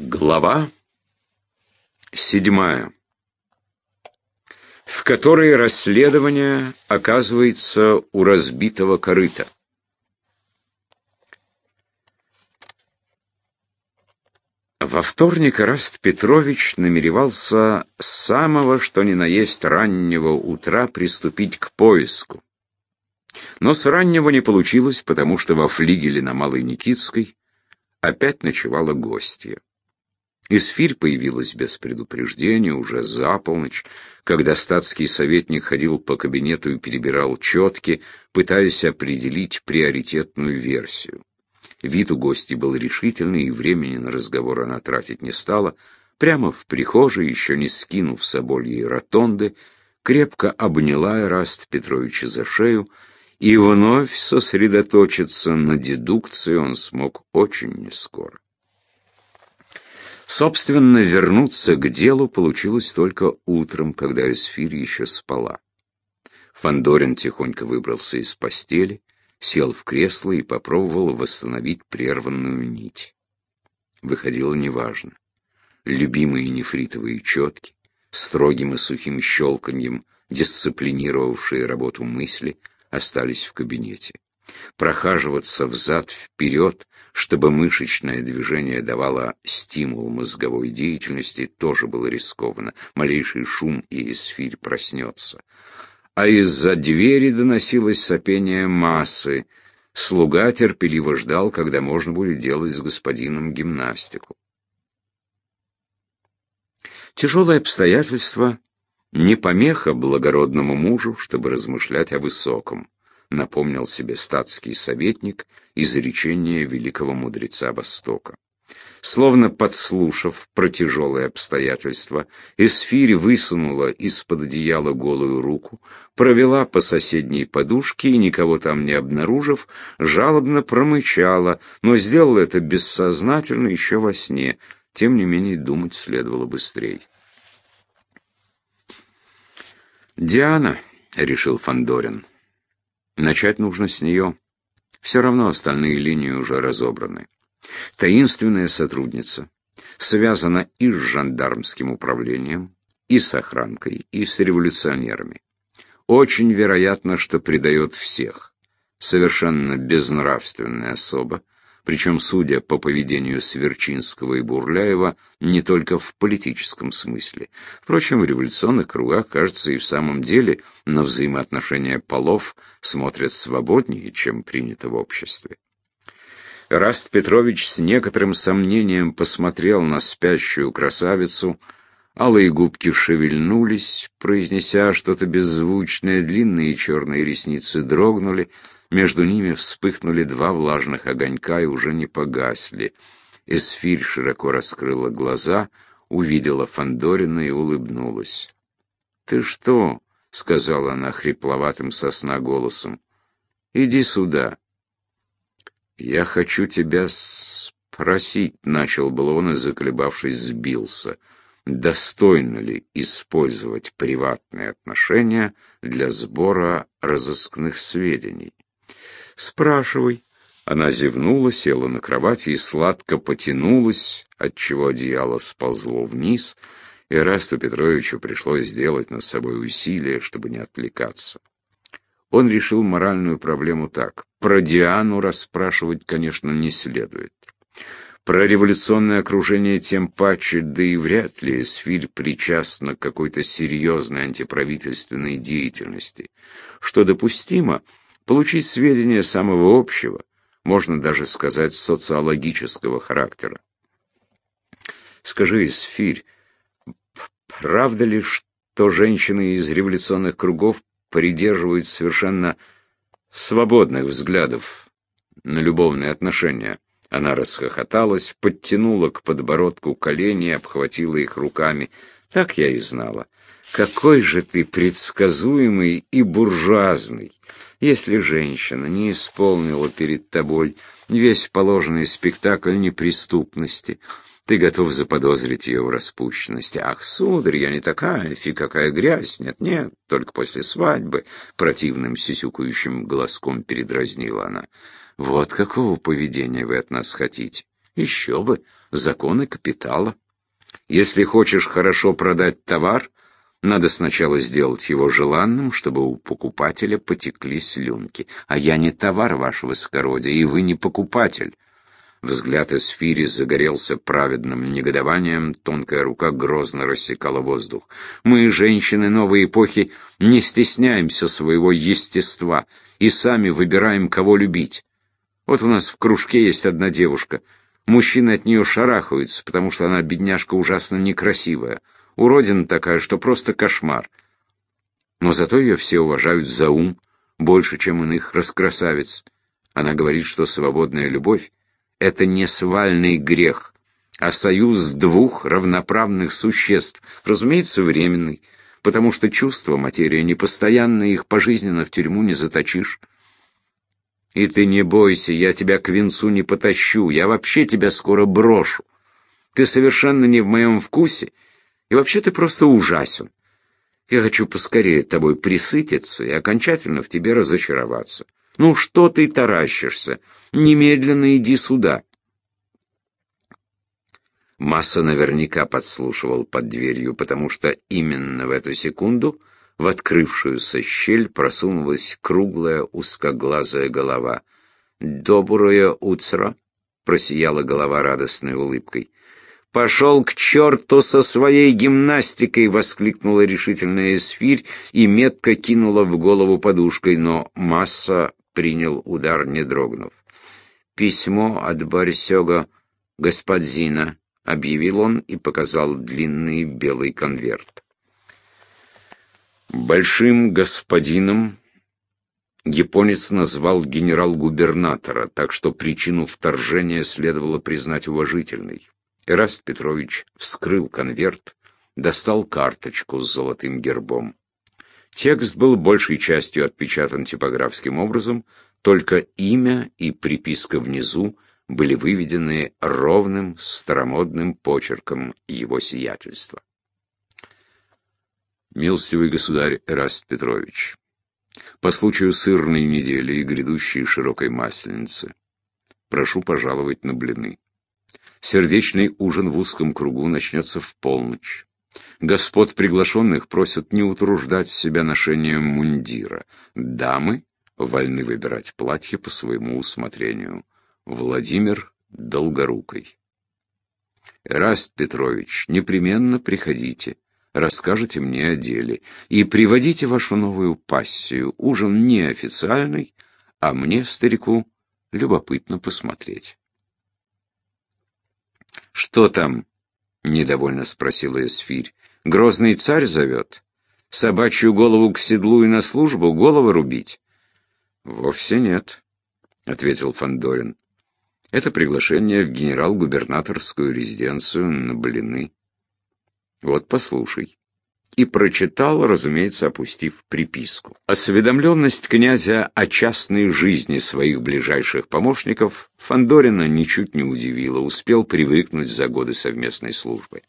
Глава седьмая, в которой расследование оказывается у разбитого корыта. Во вторник Раст Петрович намеревался с самого что ни на есть раннего утра приступить к поиску. Но с раннего не получилось, потому что во флигеле на Малой Никитской опять ночевала гостья. Исфирь появилась без предупреждения уже за полночь, когда статский советник ходил по кабинету и перебирал четки, пытаясь определить приоритетную версию. Вид у гостей был решительный, и времени на разговор она тратить не стала. Прямо в прихожей, еще не скинув собольей ротонды, крепко обняла Эраст Петровича за шею, и вновь сосредоточиться на дедукции он смог очень нескоро. Собственно, вернуться к делу получилось только утром, когда Эсфирь еще спала. Фандорин тихонько выбрался из постели, сел в кресло и попробовал восстановить прерванную нить. Выходило неважно. Любимые нефритовые четки, строгим и сухим щелканьем, дисциплинировавшие работу мысли, остались в кабинете. Прохаживаться взад-вперед, чтобы мышечное движение давало стимул мозговой деятельности, тоже было рискованно. Малейший шум и эсфирь проснется. А из-за двери доносилось сопение массы. Слуга терпеливо ждал, когда можно будет делать с господином гимнастику. Тяжелые обстоятельства не помеха благородному мужу, чтобы размышлять о высоком напомнил себе статский советник изречение великого мудреца Востока. Словно подслушав про тяжелые обстоятельства, Эсфирь высунула из-под одеяла голую руку, провела по соседней подушке и, никого там не обнаружив, жалобно промычала, но сделала это бессознательно еще во сне. Тем не менее, думать следовало быстрее. «Диана», — решил Фандорин, — Начать нужно с нее. Все равно остальные линии уже разобраны. Таинственная сотрудница связана и с жандармским управлением, и с охранкой, и с революционерами. Очень вероятно, что предает всех. Совершенно безнравственная особа, причем, судя по поведению Сверчинского и Бурляева, не только в политическом смысле. Впрочем, в революционных кругах, кажется, и в самом деле на взаимоотношения полов смотрят свободнее, чем принято в обществе. Раст Петрович с некоторым сомнением посмотрел на спящую красавицу, алые губки шевельнулись, произнеся что-то беззвучное, длинные черные ресницы дрогнули, между ними вспыхнули два влажных огонька и уже не погасли. Эсфирь широко раскрыла глаза, увидела Фандорина и улыбнулась. «Ты что?» — сказала она хрипловатым сосна голосом. «Иди сюда». «Я хочу тебя спросить», — начал был он и, заколебавшись, сбился. «Достойно ли использовать приватные отношения для сбора разыскных сведений?» «Спрашивай». Она зевнула, села на кровати и сладко потянулась, отчего одеяло сползло вниз, и Расту Петровичу пришлось сделать над собой усилие, чтобы не отвлекаться. Он решил моральную проблему так. Про Диану расспрашивать, конечно, не следует. Про революционное окружение тем паче, да и вряд ли Эсфирь причастна к какой-то серьезной антиправительственной деятельности. Что допустимо — получить сведения самого общего, можно даже сказать, социологического характера. Скажи, Сфирь, правда ли, что женщины из революционных кругов придерживают совершенно свободных взглядов на любовные отношения? Она расхохоталась, подтянула к подбородку колени, обхватила их руками. Так я и знала. Какой же ты предсказуемый и буржуазный! Если женщина не исполнила перед тобой весь положенный спектакль неприступности, ты готов заподозрить ее в распущенности. Ах, сударь, я не такая, фи, какая грязь, нет-нет, только после свадьбы, противным сисюкающим голоском передразнила она. Вот какого поведения вы от нас хотите? Еще бы, законы капитала. Если хочешь хорошо продать товар, надо сначала сделать его желанным, чтобы у покупателя потекли слюнки. А я не товар, ваше высокородие, и вы не покупатель. Взгляд Эсфири загорелся праведным негодованием, тонкая рука грозно рассекала воздух. Мы, женщины новой эпохи, не стесняемся своего естества и сами выбираем, кого любить. Вот у нас в кружке есть одна девушка. Мужчины от нее шарахаются, потому что она, бедняжка, ужасно некрасивая. Уродина такая, что просто кошмар. Но зато ее все уважают за ум, больше, чем иных раскрасавиц. Она говорит, что свободная любовь это не свальный грех, а союз двух равноправных существ, разумеется, временный, потому что чувства, материя непостоянная, их пожизненно в тюрьму не заточишь. И ты не бойся, я тебя к венцу не потащу, я вообще тебя скоро брошу. Ты совершенно не в моем вкусе, и вообще ты просто ужасен. Я хочу поскорее тобой присытиться и окончательно в тебе разочароваться. Ну что ты таращишься? Немедленно иди сюда. Масса наверняка подслушивал под дверью, потому что именно в эту секунду в открывшуюся щель просунулась круглая узкоглазая голова. «Доброе утро!» — просияла голова радостной улыбкой. «Пошел к черту со своей гимнастикой!» — воскликнула решительная эсфирь и метко кинула в голову подушкой, но масса принял удар, не дрогнув. «Письмо от Барсега господина», — объявил он и показал длинный белый конверт. Большим господином японец назвал генерал-губернатора, так что причину вторжения следовало признать уважительной. Эраст Петрович вскрыл конверт, достал карточку с золотым гербом. Текст был большей частью отпечатан типографским образом, только имя и приписка внизу были выведены ровным старомодным почерком его сиятельства. Милостивый государь Эраст Петрович, по случаю сырной недели и грядущей широкой масленицы, прошу пожаловать на блины. Сердечный ужин в узком кругу начнется в полночь. Господ приглашенных просят не утруждать себя ношением мундира. Дамы вольны выбирать платье по своему усмотрению. Владимир Долгорукой. Раст Петрович, непременно приходите, расскажите мне о деле и приводите вашу новую пассию. Ужин неофициальный, а мне, старику, любопытно посмотреть. Что там? — недовольно спросила Эсфирь. «Грозный царь зовет? Собачью голову к седлу и на службу, голову рубить?» «Вовсе нет», — ответил Фандорин. «Это приглашение в генерал-губернаторскую резиденцию на блины. Вот послушай» и прочитал, разумеется, опустив приписку. Осведомленность князя о частной жизни своих ближайших помощников Фандорина ничуть не удивила, успел привыкнуть за годы совместной службы.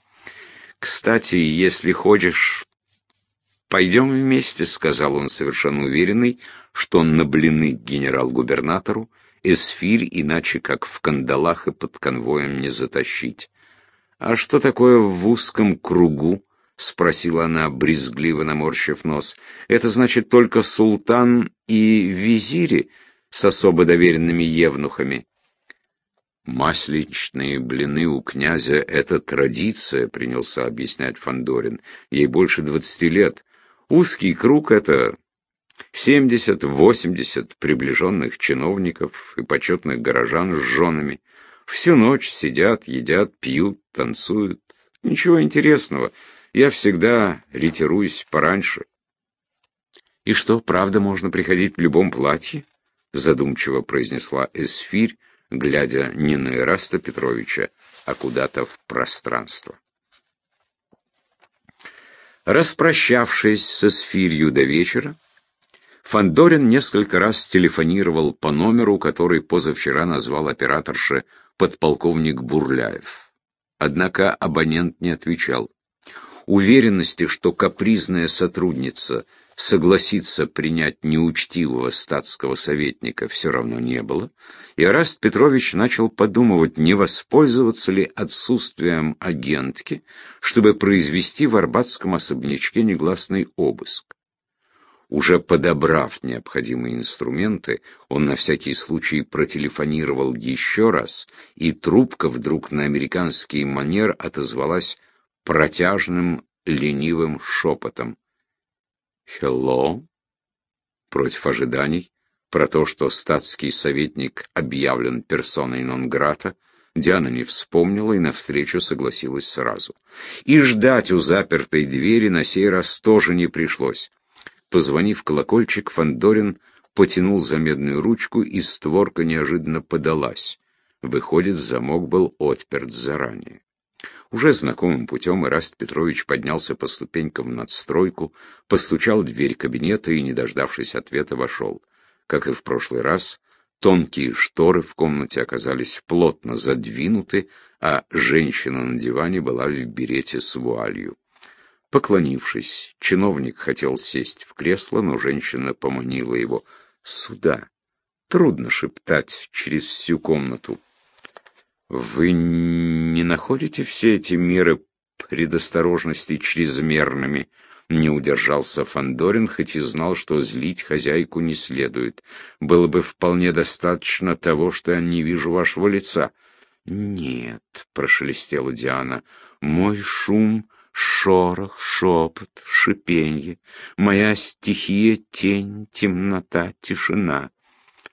«Кстати, если хочешь, пойдем вместе», — сказал он совершенно уверенный, что на блины генерал-губернатору эсфирь иначе как в кандалах и под конвоем не затащить. А что такое в узком кругу? — спросила она, брезгливо наморщив нос. «Это значит только султан и визири с особо доверенными евнухами». «Масличные блины у князя — это традиция», — принялся объяснять Фандорин. «Ей больше двадцати лет. Узкий круг — это семьдесят-восемьдесят приближенных чиновников и почетных горожан с женами. Всю ночь сидят, едят, пьют, танцуют. Ничего интересного» я всегда ретируюсь пораньше. «И что, правда, можно приходить в любом платье?» задумчиво произнесла Эсфирь, глядя не на Ираста Петровича, а куда-то в пространство. Распрощавшись с Эсфирью до вечера, Фандорин несколько раз телефонировал по номеру, который позавчера назвал операторше подполковник Бурляев. Однако абонент не отвечал уверенности, что капризная сотрудница согласиться принять неучтивого статского советника все равно не было, и Араст Петрович начал подумывать, не воспользоваться ли отсутствием агентки, чтобы произвести в арбатском особнячке негласный обыск. Уже подобрав необходимые инструменты, он на всякий случай протелефонировал еще раз, и трубка вдруг на американский манер отозвалась протяжным ленивым шепотом. «Хелло?» Против ожиданий, про то, что статский советник объявлен персоной нон-грата, Диана не вспомнила и навстречу согласилась сразу. И ждать у запертой двери на сей раз тоже не пришлось. Позвонив колокольчик, Фандорин потянул за медную ручку, и створка неожиданно подалась. Выходит, замок был отперт заранее. Уже знакомым путем Ираст Петрович поднялся по ступенькам в надстройку, постучал в дверь кабинета и, не дождавшись ответа, вошел. Как и в прошлый раз, тонкие шторы в комнате оказались плотно задвинуты, а женщина на диване была в берете с вуалью. Поклонившись, чиновник хотел сесть в кресло, но женщина поманила его. «Сюда!» Трудно шептать через всю комнату. «Вы не находите все эти меры предосторожности чрезмерными?» Не удержался Фандорин, хоть и знал, что злить хозяйку не следует. Было бы вполне достаточно того, что я не вижу вашего лица. «Нет», — прошелестела Диана, — «мой шум шорох, шепот, шипенье. Моя стихия — тень, темнота, тишина.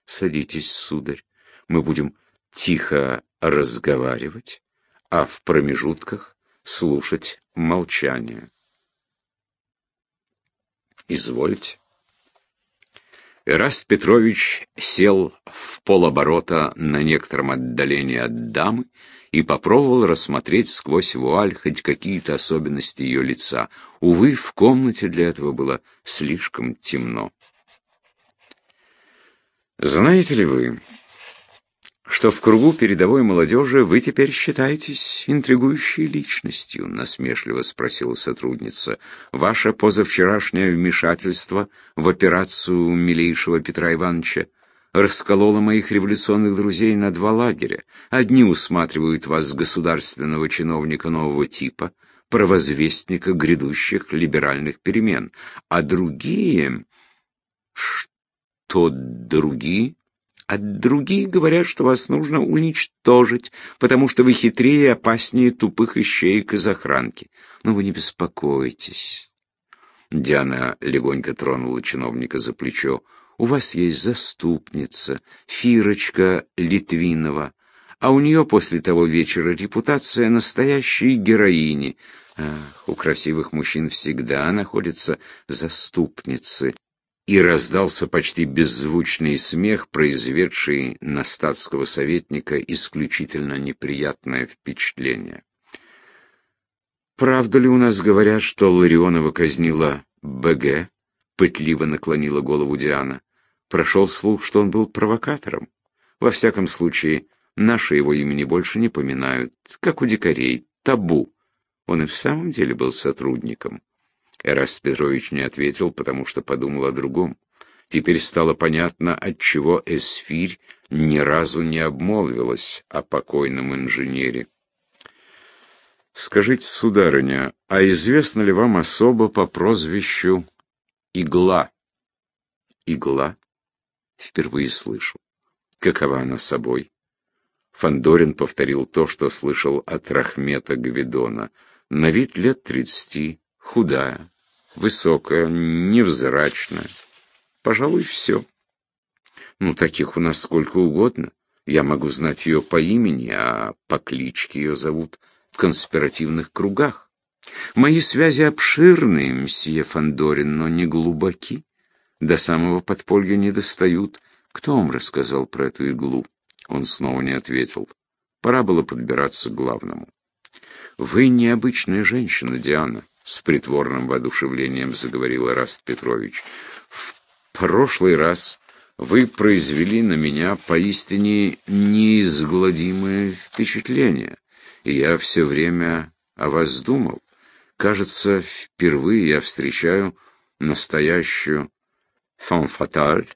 Садитесь, сударь, мы будем тихо разговаривать, а в промежутках слушать молчание. Извольте. Эраст Петрович сел в полоборота на некотором отдалении от дамы и попробовал рассмотреть сквозь вуаль хоть какие-то особенности ее лица. Увы, в комнате для этого было слишком темно. «Знаете ли вы, что в кругу передовой молодежи вы теперь считаетесь интригующей личностью?» — насмешливо спросила сотрудница. «Ваше позавчерашнее вмешательство в операцию милейшего Петра Ивановича расколола моих революционных друзей на два лагеря. Одни усматривают вас государственного чиновника нового типа, провозвестника грядущих либеральных перемен, а другие... Что другие? А другие говорят, что вас нужно уничтожить, потому что вы хитрее и опаснее тупых ищеек из охранки. Но вы не беспокойтесь. Диана легонько тронула чиновника за плечо. У вас есть заступница, Фирочка Литвинова, а у нее после того вечера репутация настоящей героини. Ах, у красивых мужчин всегда находятся заступницы. И раздался почти беззвучный смех, произведший на статского советника исключительно неприятное впечатление. «Правда ли у нас говорят, что Ларионова казнила БГ?» — пытливо наклонила голову Диана. Прошел слух, что он был провокатором. Во всяком случае, наши его имени больше не поминают, как у дикарей, табу. Он и в самом деле был сотрудником. Эраст Петрович не ответил, потому что подумал о другом. Теперь стало понятно, отчего Эсфирь ни разу не обмолвилась о покойном инженере. «Скажите, сударыня, а известно ли вам особо по прозвищу Игла?» «Игла?» Впервые слышу. Какова она собой? Фандорин повторил то, что слышал от Рахмета Гвидона. На вид лет тридцати, худая, высокая, невзрачная. Пожалуй, все. Ну, таких у нас сколько угодно. Я могу знать ее по имени, а по кличке ее зовут в конспиративных кругах. Мои связи обширны, мсье Фандорин, но не глубоки. До самого подполья не достают. Кто вам рассказал про эту иглу? Он снова не ответил. Пора было подбираться к главному. Вы необычная женщина, Диана, с притворным воодушевлением заговорил Раст Петрович. В прошлый раз вы произвели на меня поистине неизгладимое впечатление, и я все время о вас думал. Кажется, впервые я встречаю настоящую фан-фаталь,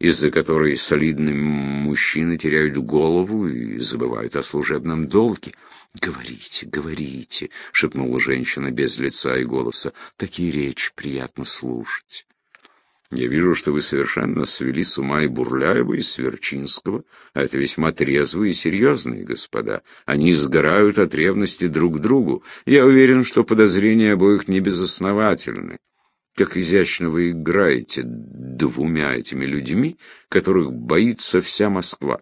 из-за которой солидные мужчины теряют голову и забывают о служебном долге. «Говорите, говорите», — шепнула женщина без лица и голоса, — «такие речи приятно слушать». «Я вижу, что вы совершенно свели с ума и Бурляева, и Сверчинского, а это весьма трезвые и серьезные господа. Они сгорают от ревности друг к другу. Я уверен, что подозрения обоих не безосновательны. Как изящно вы играете двумя этими людьми, которых боится вся Москва.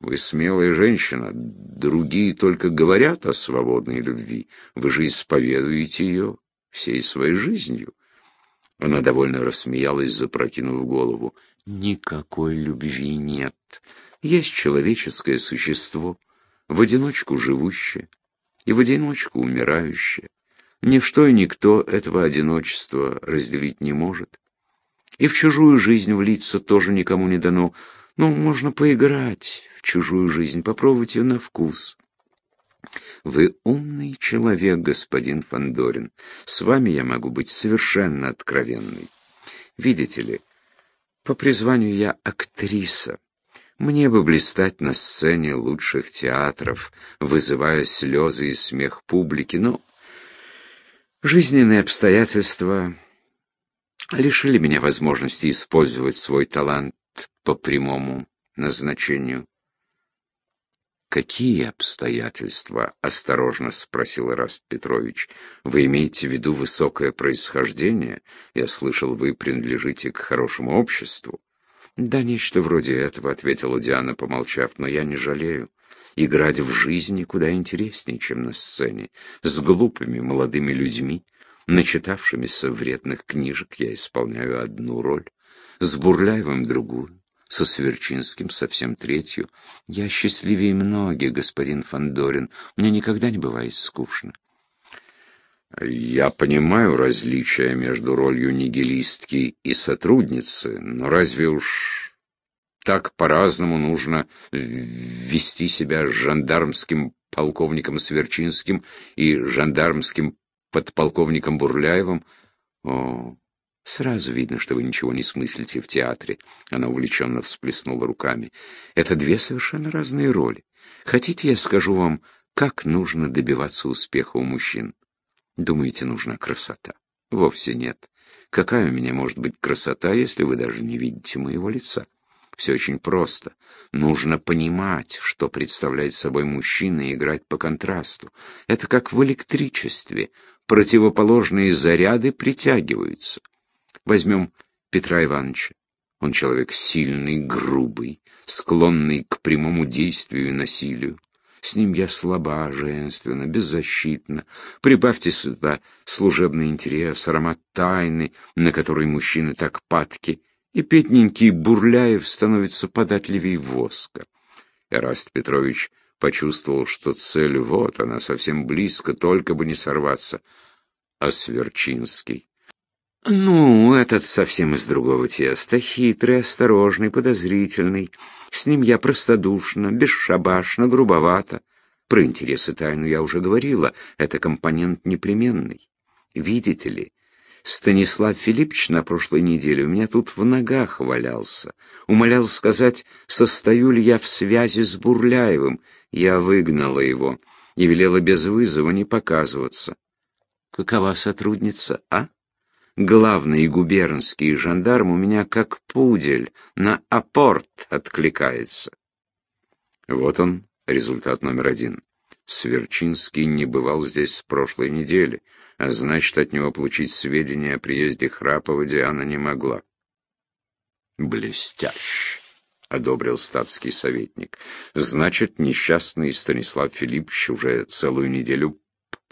Вы смелая женщина, другие только говорят о свободной любви. Вы же исповедуете ее всей своей жизнью. Она довольно рассмеялась, запрокинув голову. Никакой любви нет. Есть человеческое существо, в одиночку живущее и в одиночку умирающее. Ничто и никто этого одиночества разделить не может. И в чужую жизнь влиться тоже никому не дано. Ну, можно поиграть в чужую жизнь, попробовать ее на вкус. Вы умный человек, господин Фандорин. С вами я могу быть совершенно откровенной. Видите ли, по призванию я актриса. Мне бы блистать на сцене лучших театров, вызывая слезы и смех публики, но Жизненные обстоятельства лишили меня возможности использовать свой талант по прямому назначению. «Какие обстоятельства?» — осторожно спросил Раст Петрович. «Вы имеете в виду высокое происхождение? Я слышал, вы принадлежите к хорошему обществу». «Да, нечто вроде этого», — ответила Диана, помолчав, — «но я не жалею. Играть в жизни куда интереснее, чем на сцене. С глупыми молодыми людьми, начитавшимися вредных книжек, я исполняю одну роль, с Бурляевым другую, со Сверчинским совсем третью. Я счастливее многих, господин Фандорин. Мне никогда не бывает скучно. Я понимаю различия между ролью нигилистки и сотрудницы, но разве уж так по-разному нужно вести себя с жандармским полковником Сверчинским и жандармским подполковником Бурляевым. О, сразу видно, что вы ничего не смыслите в театре. Она увлеченно всплеснула руками. Это две совершенно разные роли. Хотите, я скажу вам, как нужно добиваться успеха у мужчин? Думаете, нужна красота? Вовсе нет. Какая у меня может быть красота, если вы даже не видите моего лица? Все очень просто. Нужно понимать, что представляет собой мужчина и играть по контрасту. Это как в электричестве. Противоположные заряды притягиваются. Возьмем Петра Ивановича. Он человек сильный, грубый, склонный к прямому действию и насилию. С ним я слаба, женственна, беззащитна. Прибавьте сюда служебный интерес, аромат тайны, на который мужчины так падки — и петненький Бурляев становится податливей воска. Эраст Петрович почувствовал, что цель вот, она совсем близко, только бы не сорваться. А Сверчинский? Ну, этот совсем из другого теста, хитрый, осторожный, подозрительный. С ним я простодушна, бесшабашна, грубовато. Про интересы тайну я уже говорила, это компонент непременный. Видите ли, Станислав Филиппович на прошлой неделе у меня тут в ногах валялся. Умолял сказать, состою ли я в связи с Бурляевым. Я выгнала его и велела без вызова не показываться. Какова сотрудница, а? Главный губернский жандарм у меня как пудель на апорт откликается. Вот он, результат номер один. Сверчинский не бывал здесь с прошлой недели а значит, от него получить сведения о приезде Храпова Диана не могла. «Блестяще!» — одобрил статский советник. «Значит, несчастный Станислав Филиппович уже целую неделю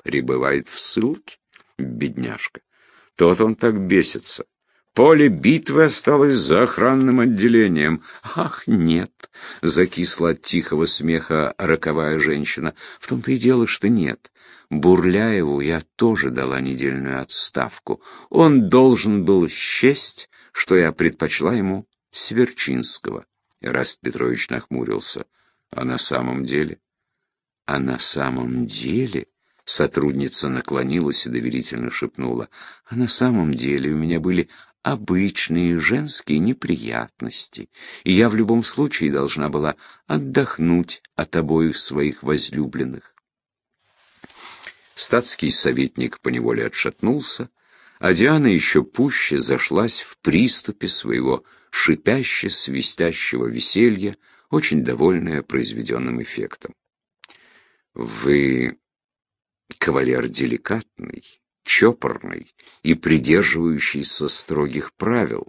пребывает в ссылке? Бедняжка! Тот он так бесится. Поле битвы осталось за охранным отделением. Ах, нет, закисла от тихого смеха роковая женщина. В том-то и дело, что нет. Бурляеву я тоже дала недельную отставку. Он должен был счесть, что я предпочла ему Сверчинского. Раст Петрович нахмурился. А на самом деле? А на самом деле Сотрудница наклонилась и доверительно шепнула. «А на самом деле у меня были обычные женские неприятности, и я в любом случае должна была отдохнуть от обоих своих возлюбленных. Статский советник поневоле отшатнулся, а Диана еще пуще зашлась в приступе своего шипяще-свистящего веселья, очень довольная произведенным эффектом. «Вы кавалер деликатный, чопорный и придерживающийся строгих правил,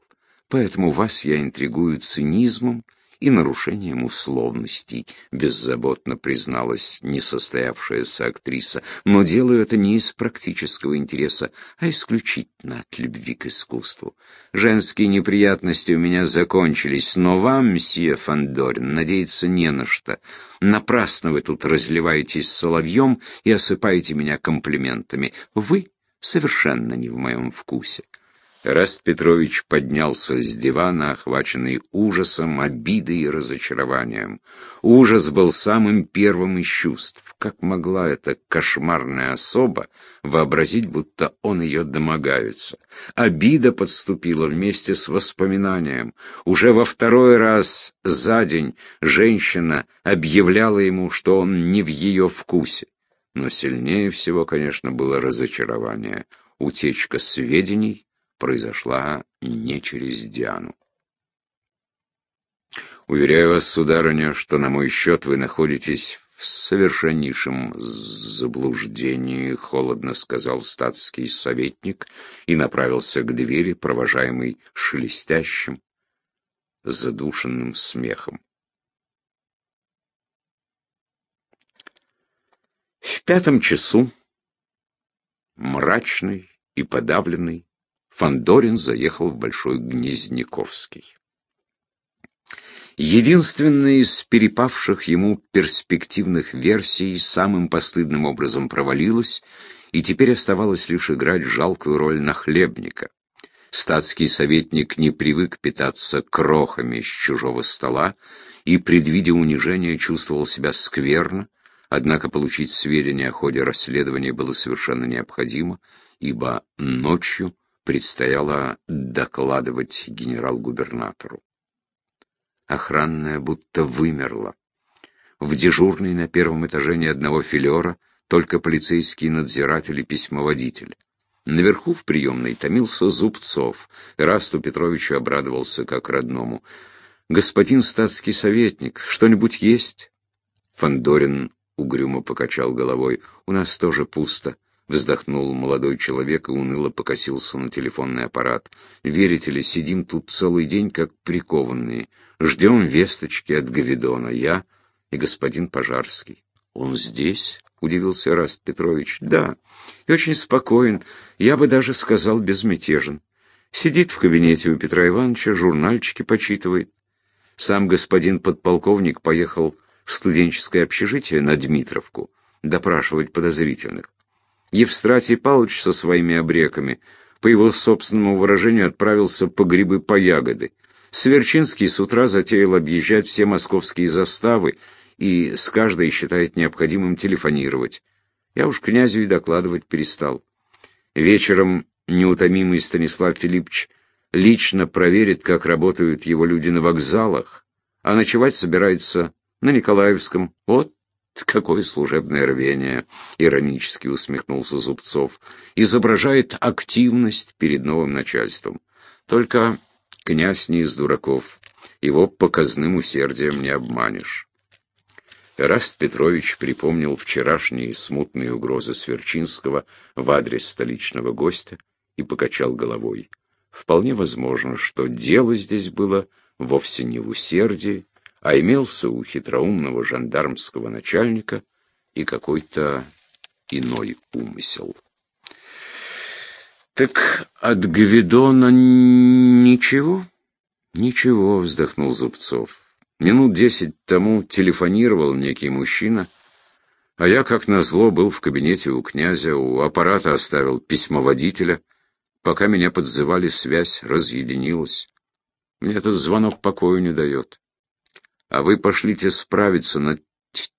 поэтому вас я интригую цинизмом и нарушением условностей, беззаботно призналась несостоявшаяся актриса, но делаю это не из практического интереса, а исключительно от любви к искусству. Женские неприятности у меня закончились, но вам, мсье Фандорин, надеяться не на что. Напрасно вы тут разливаетесь соловьем и осыпаете меня комплиментами. Вы совершенно не в моем вкусе. Раст Петрович поднялся с дивана, охваченный ужасом, обидой и разочарованием. Ужас был самым первым из чувств. Как могла эта кошмарная особа вообразить, будто он ее домогается? Обида подступила вместе с воспоминанием. Уже во второй раз за день женщина объявляла ему, что он не в ее вкусе. Но сильнее всего, конечно, было разочарование. Утечка сведений произошла не через Диану. Уверяю вас, сударыня, что на мой счет вы находитесь в совершеннейшем заблуждении, холодно сказал статский советник и направился к двери, провожаемый шелестящим, задушенным смехом. В пятом часу, мрачный и подавленный, Фандорин заехал в Большой Гнезняковский. Единственная из перепавших ему перспективных версий самым постыдным образом провалилась, и теперь оставалось лишь играть жалкую роль нахлебника. Статский советник не привык питаться крохами с чужого стола и, предвидя унижение, чувствовал себя скверно, однако получить сведения о ходе расследования было совершенно необходимо, ибо ночью предстояло докладывать генерал-губернатору. Охранная будто вымерла. В дежурной на первом этаже ни одного филера, только полицейский надзиратель и письмоводитель. Наверху в приемной томился Зубцов. Расту Петровичу обрадовался как родному. «Господин статский советник, что-нибудь есть?» Фандорин угрюмо покачал головой. «У нас тоже пусто. Вздохнул молодой человек и уныло покосился на телефонный аппарат. «Верите ли, сидим тут целый день, как прикованные. Ждем весточки от Гавидона. Я и господин Пожарский». «Он здесь?» — удивился Раст Петрович. «Да, и очень спокоен. Я бы даже сказал, безмятежен. Сидит в кабинете у Петра Ивановича, журнальчики почитывает. Сам господин подполковник поехал студенческое общежитие на Дмитровку допрашивать подозрительных. Евстратий Павлович со своими обреками, по его собственному выражению, отправился по грибы по ягоды. Сверчинский с утра затеял объезжать все московские заставы и с каждой считает необходимым телефонировать. Я уж князю и докладывать перестал. Вечером неутомимый Станислав Филиппович лично проверит, как работают его люди на вокзалах, а ночевать собирается на Николаевском. Вот Какое служебное рвение, иронически усмехнулся Зубцов. Изображает активность перед новым начальством. Только князь не из дураков. Его показным усердием не обманешь. Раст Петрович припомнил вчерашние смутные угрозы Сверчинского в адрес столичного гостя и покачал головой. Вполне возможно, что дело здесь было вовсе не в усердии, а имелся у хитроумного жандармского начальника и какой-то иной умысел. «Так от Гвидона ничего?» «Ничего», — вздохнул Зубцов. «Минут десять тому телефонировал некий мужчина, а я, как назло, был в кабинете у князя, у аппарата оставил письмо водителя. Пока меня подзывали, связь разъединилась. Мне этот звонок покою не дает. А вы пошлите справиться на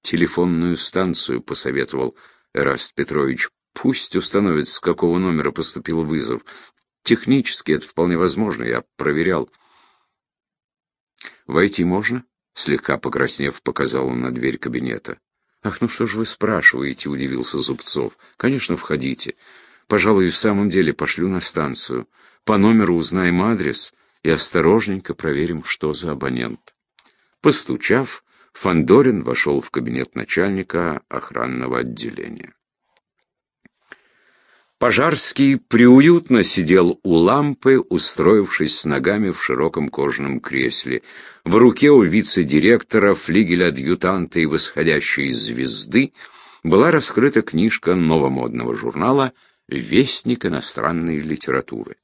телефонную станцию, посоветовал Эраст Петрович. Пусть установит, с какого номера поступил вызов. Технически это вполне возможно, я проверял. «Войти можно?» — слегка покраснев, показал он на дверь кабинета. «Ах, ну что ж вы спрашиваете?» — удивился Зубцов. «Конечно, входите. Пожалуй, в самом деле пошлю на станцию. По номеру узнаем адрес и осторожненько проверим, что за абонент». Постучав, Фандорин вошел в кабинет начальника охранного отделения. Пожарский приуютно сидел у лампы, устроившись с ногами в широком кожаном кресле. В руке у вице-директора, флигеля-адъютанта и восходящей звезды была раскрыта книжка новомодного журнала «Вестник иностранной литературы».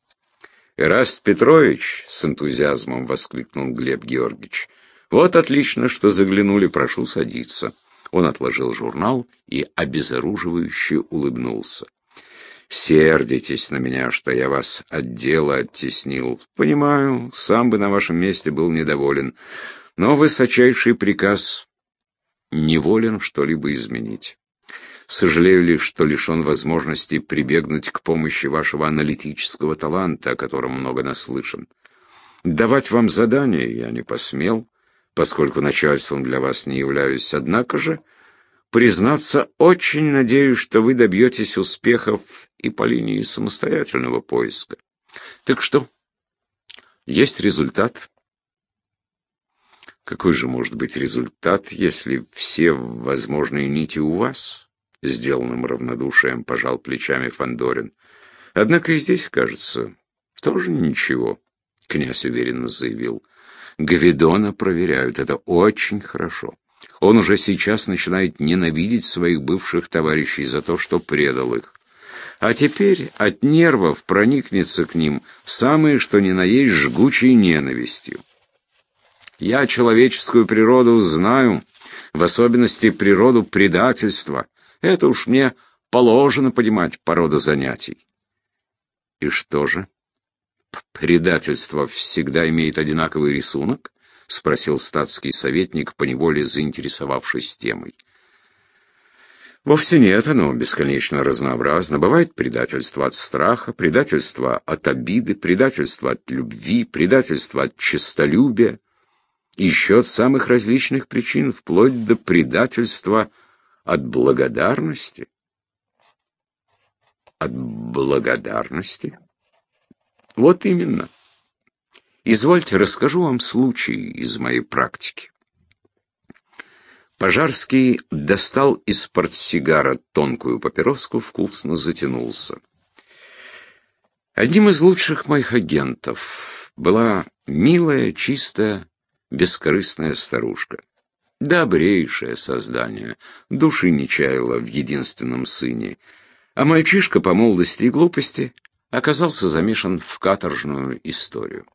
«Эраст Петрович!» — с энтузиазмом воскликнул Глеб Георгиевич. «Вот отлично, что заглянули, прошу садиться». Он отложил журнал и обезоруживающе улыбнулся. Сердитесь на меня, что я вас от дела оттеснил. Понимаю, сам бы на вашем месте был недоволен. Но высочайший приказ неволен что-либо изменить. Сожалею лишь, что лишен возможности прибегнуть к помощи вашего аналитического таланта, о котором много наслышан. Давать вам задания я не посмел, поскольку начальством для вас не являюсь, однако же... Признаться, очень надеюсь, что вы добьетесь успехов и по линии самостоятельного поиска. Так что, есть результат? Какой же может быть результат, если все возможные нити у вас? Сделанным равнодушием пожал плечами Фандорин. Однако и здесь, кажется, тоже ничего, князь уверенно заявил. Гвидона проверяют, это очень хорошо. Он уже сейчас начинает ненавидеть своих бывших товарищей за то, что предал их. А теперь от нервов проникнется к ним самое что ни на есть жгучей ненавистью. Я человеческую природу знаю, в особенности природу предательства. Это уж мне положено понимать по роду занятий. И что же? Предательство всегда имеет одинаковый рисунок? — спросил статский советник, поневоле заинтересовавшись темой. Вовсе нет, оно бесконечно разнообразно. Бывает предательство от страха, предательство от обиды, предательство от любви, предательство от честолюбия. Еще от самых различных причин, вплоть до предательства от благодарности. От благодарности? Вот именно. Извольте, расскажу вам случай из моей практики. Пожарский достал из портсигара тонкую папироску, вкусно затянулся. Одним из лучших моих агентов была милая, чистая, бескорыстная старушка. Добрейшее создание, души не чаяла в единственном сыне, а мальчишка по молодости и глупости оказался замешан в каторжную историю.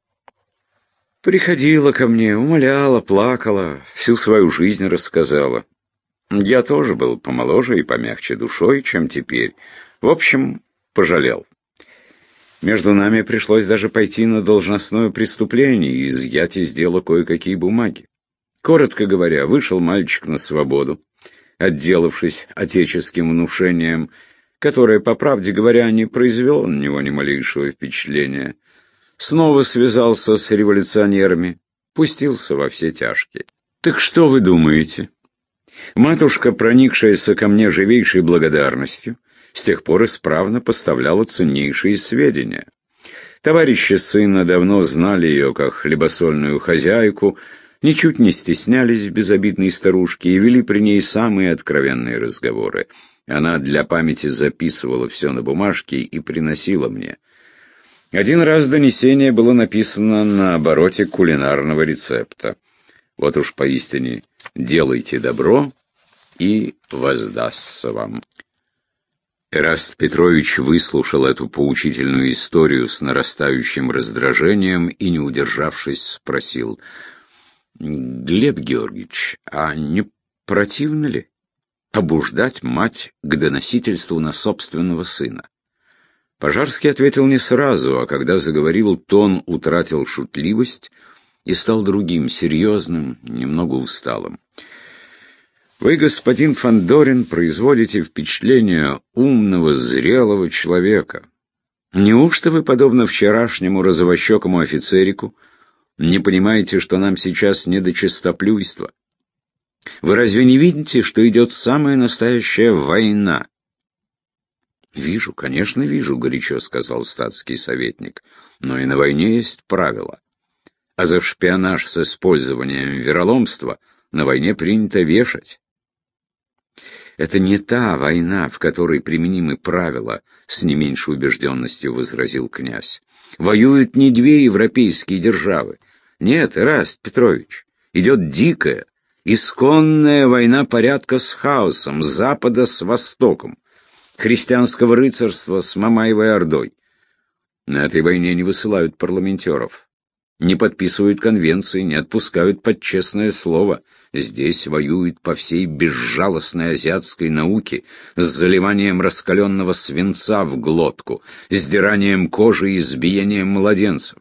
Приходила ко мне, умоляла, плакала, всю свою жизнь рассказала. Я тоже был помоложе и помягче душой, чем теперь. В общем, пожалел. Между нами пришлось даже пойти на должностное преступление и изъять из дела кое-какие бумаги. Коротко говоря, вышел мальчик на свободу, отделавшись отеческим внушением, которое, по правде говоря, не произвело на него ни малейшего впечатления снова связался с революционерами, пустился во все тяжкие. Так что вы думаете? Матушка, проникшаяся ко мне живейшей благодарностью, с тех пор исправно поставляла ценнейшие сведения. Товарищи сына давно знали ее как хлебосольную хозяйку, ничуть не стеснялись безобидной старушки и вели при ней самые откровенные разговоры. Она для памяти записывала все на бумажке и приносила мне – один раз донесение было написано на обороте кулинарного рецепта. Вот уж поистине «делайте добро, и воздастся вам». Эраст Петрович выслушал эту поучительную историю с нарастающим раздражением и, не удержавшись, спросил, «Глеб Георгиевич, а не противно ли побуждать мать к доносительству на собственного сына? Пожарский ответил не сразу, а когда заговорил, тон утратил шутливость и стал другим, серьезным, немного усталым. Вы, господин Фандорин, производите впечатление умного, зрелого человека. Неужто вы, подобно вчерашнему розовощекому офицерику, не понимаете, что нам сейчас не до чистоплюйства? Вы разве не видите, что идет самая настоящая война? «Вижу, конечно, вижу», — горячо сказал статский советник. «Но и на войне есть правила. А за шпионаж с использованием вероломства на войне принято вешать. Это не та война, в которой применимы правила, с не меньшей убежденностью возразил князь. Воюют не две европейские державы. Нет, Ираст Петрович, идет дикая, исконная война порядка с хаосом, запада с востоком, христианского рыцарства с Мамаевой Ордой. На этой войне не высылают парламентеров не подписывают конвенции, не отпускают под честное слово. Здесь воюют по всей безжалостной азиатской науке с заливанием раскаленного свинца в глотку, сдиранием кожи и избиением младенцев.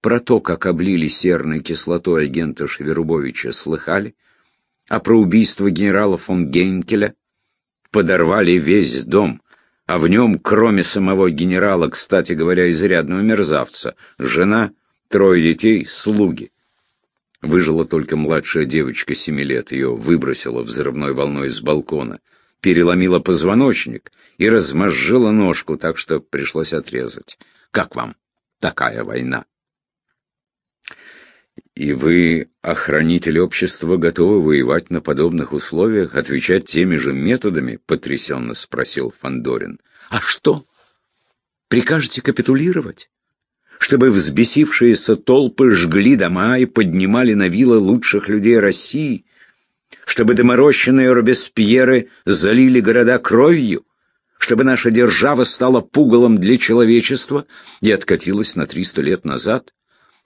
Про то, как облили серной кислотой агента Шеверубовича, слыхали? А про убийство генерала фон Гейнкеля? Подорвали весь дом, а в нем, кроме самого генерала, кстати говоря, изрядного мерзавца, жена — Трое детей — слуги. Выжила только младшая девочка семи лет. Ее выбросила взрывной волной с балкона. Переломила позвоночник и размозжила ножку, так что пришлось отрезать. Как вам такая война? И вы, охранитель общества, готовы воевать на подобных условиях, отвечать теми же методами? Потрясенно спросил Фандорин. А что? Прикажете капитулировать? чтобы взбесившиеся толпы жгли дома и поднимали на вилы лучших людей России, чтобы доморощенные Робеспьеры залили города кровью, чтобы наша держава стала пугалом для человечества и откатилась на триста лет назад?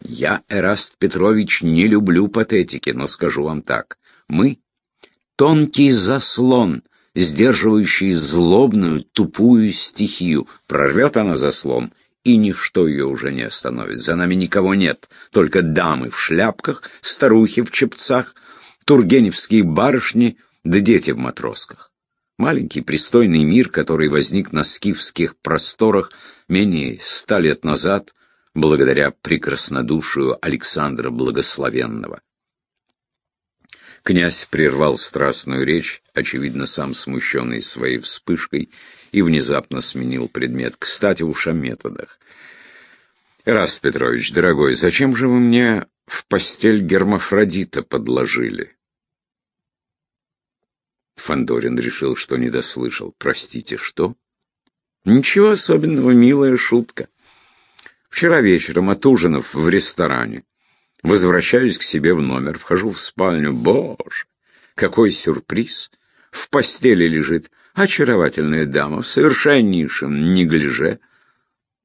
Я, Эраст Петрович, не люблю патетики, но скажу вам так. Мы — тонкий заслон, сдерживающий злобную, тупую стихию. Прорвет она заслон — и ничто ее уже не остановит. За нами никого нет, только дамы в шляпках, старухи в чепцах, тургеневские барышни да дети в матросках. Маленький пристойный мир, который возник на скифских просторах менее ста лет назад, благодаря прекраснодушию Александра Благословенного. Князь прервал страстную речь, очевидно, сам смущенный своей вспышкой, и внезапно сменил предмет. Кстати, уж о методах. Раст Петрович, дорогой, зачем же вы мне в постель гермафродита подложили? Фандорин решил, что не дослышал. Простите, что? Ничего особенного, милая шутка. Вчера вечером, отужинав в ресторане, возвращаюсь к себе в номер, вхожу в спальню. Боже, какой сюрприз! В постели лежит Очаровательная дама в совершеннейшем неглиже.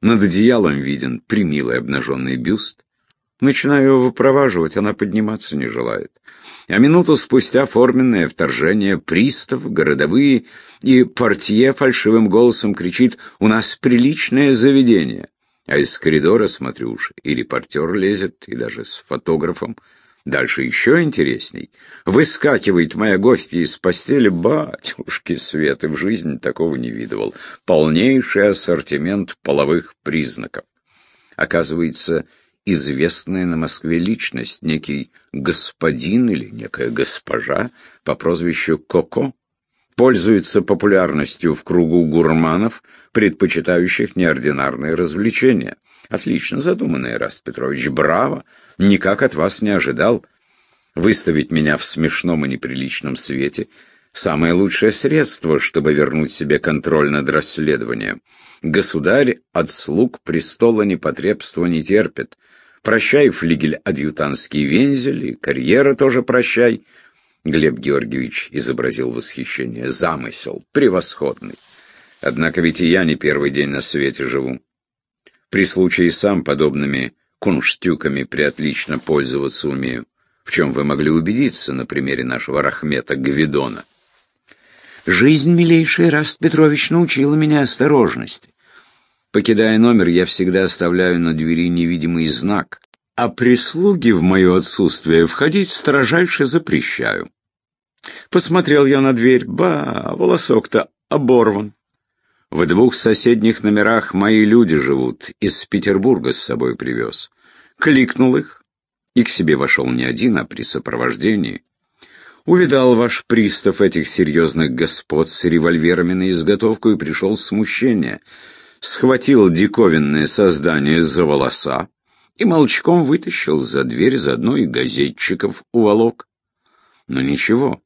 Над одеялом виден примилый обнаженный бюст. Начинаю его выпроваживать, она подниматься не желает. А минуту спустя форменное вторжение, пристав, городовые и портье фальшивым голосом кричит «У нас приличное заведение!» А из коридора, смотрю уж, и репортер лезет, и даже с фотографом. Дальше еще интересней. Выскакивает моя гостья из постели, батюшки Светы, в жизни такого не видывал. Полнейший ассортимент половых признаков. Оказывается, известная на Москве личность, некий господин или некая госпожа по прозвищу Коко, пользуется популярностью в кругу гурманов, предпочитающих неординарные развлечения. Отлично задуманное, Раст Петрович, браво! Никак от вас не ожидал. Выставить меня в смешном и неприличном свете — самое лучшее средство, чтобы вернуть себе контроль над расследованием. Государь от слуг престола непотребства не терпит. Прощай, флигель адъютантский вензель, и карьера тоже прощай. Глеб Георгиевич изобразил восхищение. Замысел превосходный. Однако ведь и я не первый день на свете живу. При случае сам подобными кунштюками приотлично пользоваться умею, в чем вы могли убедиться на примере нашего Рахмета Гвидона. Жизнь, милейший Раст Петрович, научила меня осторожности. Покидая номер, я всегда оставляю на двери невидимый знак, а прислуги в мое отсутствие входить строжайше запрещаю. Посмотрел я на дверь. Ба, волосок-то оборван. В двух соседних номерах мои люди живут. Из Петербурга с собой привез. Кликнул их. И к себе вошел не один, а при сопровождении. Увидал ваш пристав этих серьезных господ с револьверами на изготовку и пришел в смущение. Схватил диковинное создание за волоса и молчком вытащил за дверь, заодно и газетчиков уволок. Но ничего,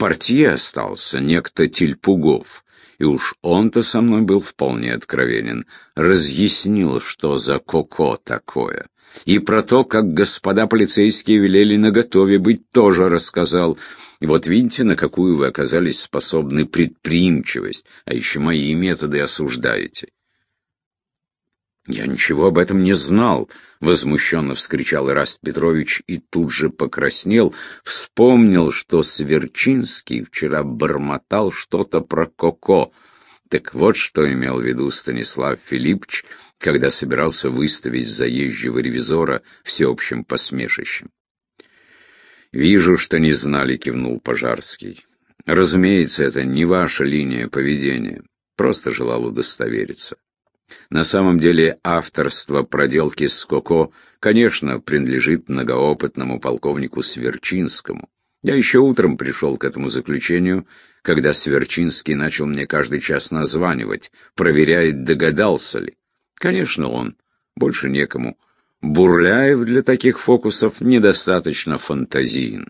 портье остался, некто Тильпугов, и уж он-то со мной был вполне откровенен, разъяснил, что за коко такое. И про то, как господа полицейские велели наготове быть, тоже рассказал. И вот видите, на какую вы оказались способны предприимчивость, а еще мои методы осуждаете. «Я ничего об этом не знал», — возмущенно вскричал Ираст Петрович и тут же покраснел, вспомнил, что Сверчинский вчера бормотал что-то про Коко. Так вот, что имел в виду Станислав Филиппович, когда собирался выставить заезжего ревизора всеобщим посмешищем. «Вижу, что не знали», — кивнул Пожарский. «Разумеется, это не ваша линия поведения. Просто желал удостовериться». На самом деле авторство проделки с Коко, конечно, принадлежит многоопытному полковнику Сверчинскому. Я еще утром пришел к этому заключению, когда Сверчинский начал мне каждый час названивать, проверяет, догадался ли. Конечно, он. Больше некому. Бурляев для таких фокусов недостаточно фантазиен.